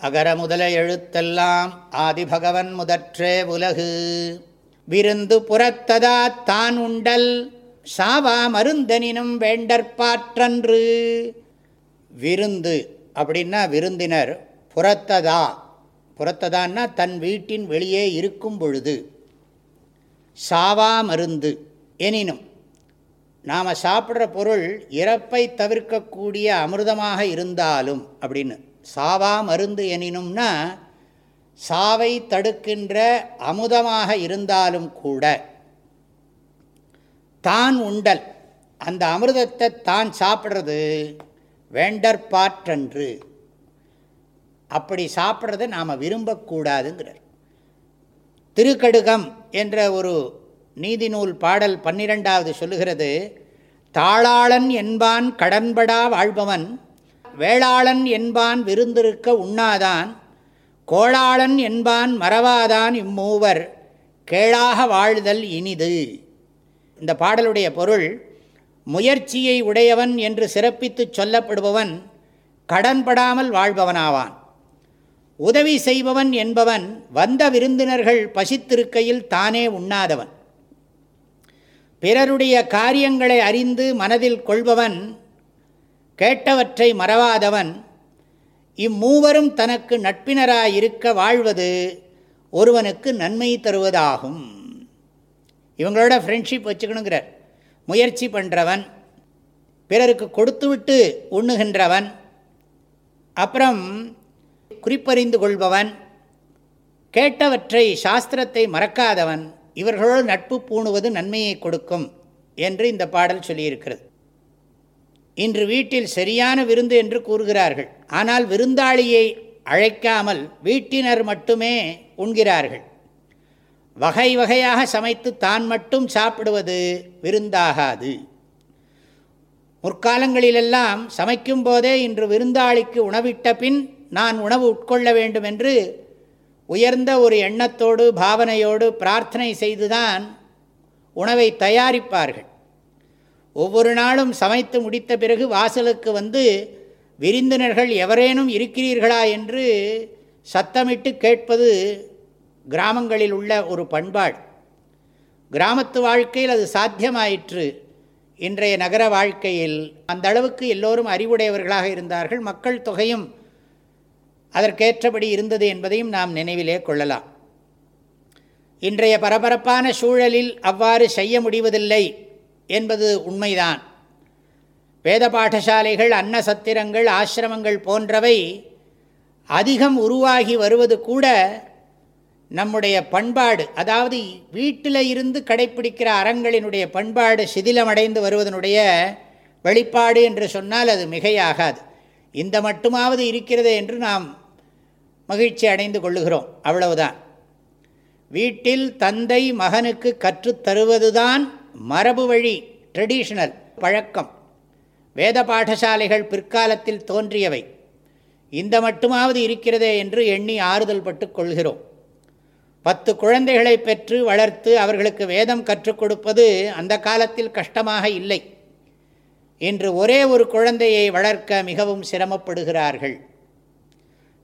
அகர முதல எழுத்தெல்லாம் ஆதிபகவன் முதற்றே உலகு. விருந்து புறத்ததா தான் உண்டல் சாவா மருந்தனினும் வேண்டற்பாற்றன்று விருந்து அப்படின்னா விருந்தினர் புறத்ததா. புறத்ததான்னா தன் வீட்டின் வெளியே இருக்கும் பொழுது. சாவா மருந்து எனினும் நாம் சாப்பிட்ற பொருள் இறப்பை தவிர்க்கக்கூடிய அமிர்தமாக இருந்தாலும் அப்படின்னு சாவா மருந்து எனினும்னா சாவை தடுக்கின்ற அமுதமாக இருந்தாலும் கூட தான் உண்டல். அந்த அமிர்தத்தை தான் சாப்பிட்றது வேண்டற்பாற்றன்று அப்படி சாப்பிட்றத நாம் விரும்பக்கூடாதுங்கிறார் திருக்கடுகம் என்ற ஒரு நீதிநூல் பாடல் பன்னிரெண்டாவது சொல்லுகிறது தாளாளன் என்பான் கடன்படா வாழ்பவன் வேளாளன் என்பான் விருந்திருக்க உண்ணாதான் கோளாளன் என்பான் மறவாதான் இம்மூவர் கேளாக வாழ்தல் இனிது. இந்த பாடலுடைய பொருள் முயற்சியை உடையவன் என்று சிறப்பித்து சொல்லப்படுபவன் கடன்படாமல் வாழ்பவனாவான். உதவி செய்பவன் என்பவன் வந்த விருந்தினர்கள் பசித்திருக்கையில் தானே உண்ணாதவன். பிறருடைய காரியங்களை அறிந்து மனதில் கொள்பவன் கேட்டவற்றை மறவாதவன் இம்மூவரும் தனக்கு நட்பினராயிருக்க வாழ்வது ஒருவனுக்கு நன்மை தருவதாகும். இவங்களோட ஃப்ரெண்ட்ஷிப் வச்சுக்கணுங்கிறார். முயற்சி பண்ணுறவன் பிறருக்கு கொடுத்துவிட்டு உண்ணுகின்றவன் அப்புறம் குறிப்பறிந்து கொள்பவன் கேட்டவற்றை சாஸ்திரத்தை மறக்காதவன் இவர்களோடு நட்பு பூணுவது நன்மையை கொடுக்கும் என்று இந்த பாடல் சொல்லியிருக்கிறது. இன்று வீட்டில் சரியான விருந்து என்று கூறுகிறார்கள். ஆனால் விருந்தாளியை அழைக்காமல் வீட்டினர் மட்டுமே உண்கிறார்கள். வகை வகையாக சமைத்து தான் மட்டும் சாப்பிடுவது விருந்தாகாது. முற்காலங்களிலெல்லாம் சமைக்கும் போதே இன்று விருந்தாளிக்கு உணவிட்ட பின் நான் உணவு உட்கொள்ள வேண்டும் என்று உயர்ந்த ஒரு எண்ணத்தோடு பாவனையோடு பிரார்த்தனை செய்துதான் உணவை தயாரிப்பார்கள். ஒவ்வொரு நாளும் சமைத்து முடித்த பிறகு வாசலுக்கு வந்து விருந்தினர்கள் எவரேனும் இருக்கிறீர்களா என்று சத்தமிட்டு கேட்பது கிராமங்களில் உள்ள ஒரு பண்பாடு. கிராமத்து வாழ்க்கையில் அது சாத்தியமாயிற்று. இன்றைய நகர வாழ்க்கையில் அந்த அளவுக்கு எல்லோரும் அறிவுடையவர்களாக இருந்தார்கள். மக்கள் தொகையும் அதற்கேற்றபடி இருந்தது என்பதையும் நாம் நினைவிலே கொள்ளலாம். இன்றைய பரபரப்பான சூழலில் அவ்வாறு செய்ய முடிவதில்லை. என்பது உண்மைதான். வேத பாடசாலைகள் அன்ன சத்திரங்கள் ஆசிரமங்கள் போன்றவை அதிகம் உருவாகி வருவது கூட நம்முடைய பண்பாடு அதாவது வீட்டில் இருந்து கடைப்பிடிக்கிற அறங்களினுடைய பண்பாடு சிதிலமடைந்து வருவதனுடைய வெளிப்பாடு என்று சொன்னால் அது மிகையாகாது. இந்த மட்டுமாவது இருக்கிறது என்று நாம் மகிழ்ச்சி அடைந்து கொள்ளுகிறோம். அவ்வளவுதான். வீட்டில் தந்தை மகனுக்கு கற்றுத்தருவதுதான் மரபு வழி ட்ரெடிஷ்னல் பழக்கம். வேத பாடசாலைகள் பிற்காலத்தில் தோன்றியவை. இந்த மட்டுமாவது இருக்கிறதே என்று எண்ணி ஆறுதல் பட்டு கொள்கிறோம். பத்து குழந்தைகளை பெற்று வளர்த்து அவர்களுக்கு வேதம் கற்றுக் கொடுப்பது அந்த காலத்தில் கஷ்டமாக இல்லை. இன்று ஒரே ஒரு குழந்தையை வளர்க்க மிகவும் சிரமப்படுகிறார்கள்.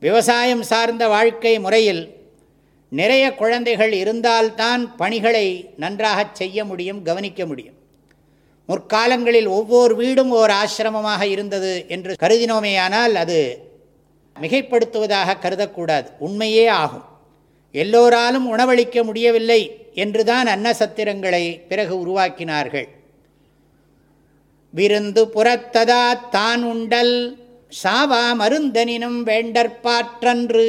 விவசாயம் சார்ந்த வாழ்க்கை முறையில் நிறைய குழந்தைகள் இருந்தால்தான் பணிகளை நன்றாக செய்ய முடியும் கவனிக்க முடியும். முற்காலங்களில் ஒவ்வொரு வீடும் ஓர் ஆசிரமமாக இருந்தது என்று கருதினோமேயானால் அது மிகைப்படுத்துவதாக கருதக்கூடாது. உண்மையே ஆகும். எல்லோராலும் உணவளிக்க முடியவில்லை என்றுதான் அன்னசத்திரங்களை பிறகு உருவாக்கினார்கள். விருந்து புறத்ததா தான் உண்டல் சாவா மருந்தனினும் வேண்டற்பாற்றன்று